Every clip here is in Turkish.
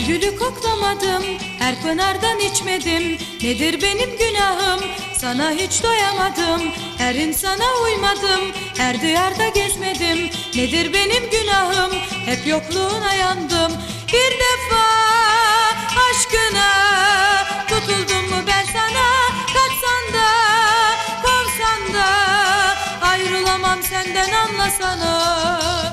gülü koklamadım Her pınardan içmedim. Nedir benim günahım? Sana hiç doyamadım. Her insana uymadım Her diyarda gezmedim. Nedir benim günahım? Hep yokluğuna yandım. Bir defa aşkına Tutuldum mu ben sana? Kaçsan da Kovsan da Ayrılamam senden anlasana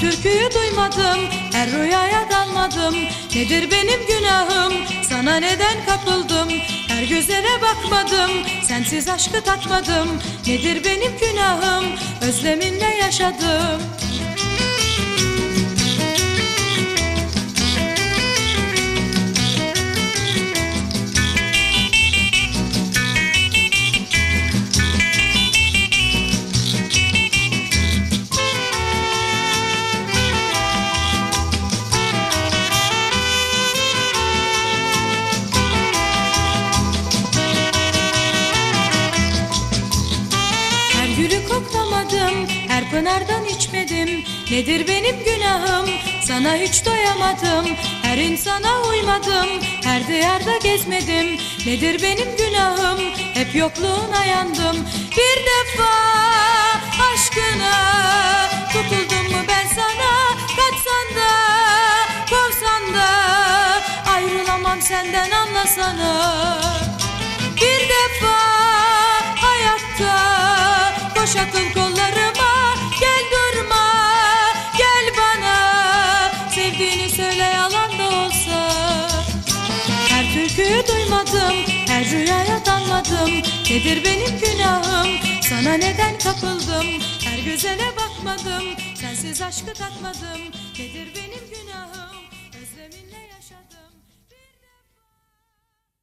türküyü duymadım, her rüyaya dalmadım. Nedir benim günahım, sana neden kapıldım? Her güzele bakmadım, sensiz aşkı tatmadım. Nedir benim günahım, özleminle yaşadım koklamadım, her pınardan içmedim. Nedir benim günahım, sana hiç doyamadım. Her insana uymadım, her diyarda gezmedim. Nedir benim günahım, hep yokluğuna yandım. Bir defa aşkına tutuldum mu ben sana? Kaçsan da, kovsan da Ayrılamam senden anlasana Söyle yalan da olsa. Her türküyü duymadım Her rüyaya dalmadım. Nedir benim günahım? Sana neden kapıldım? Her güzele bakmadım Sensiz aşkı tatmadım Nedir benim günahım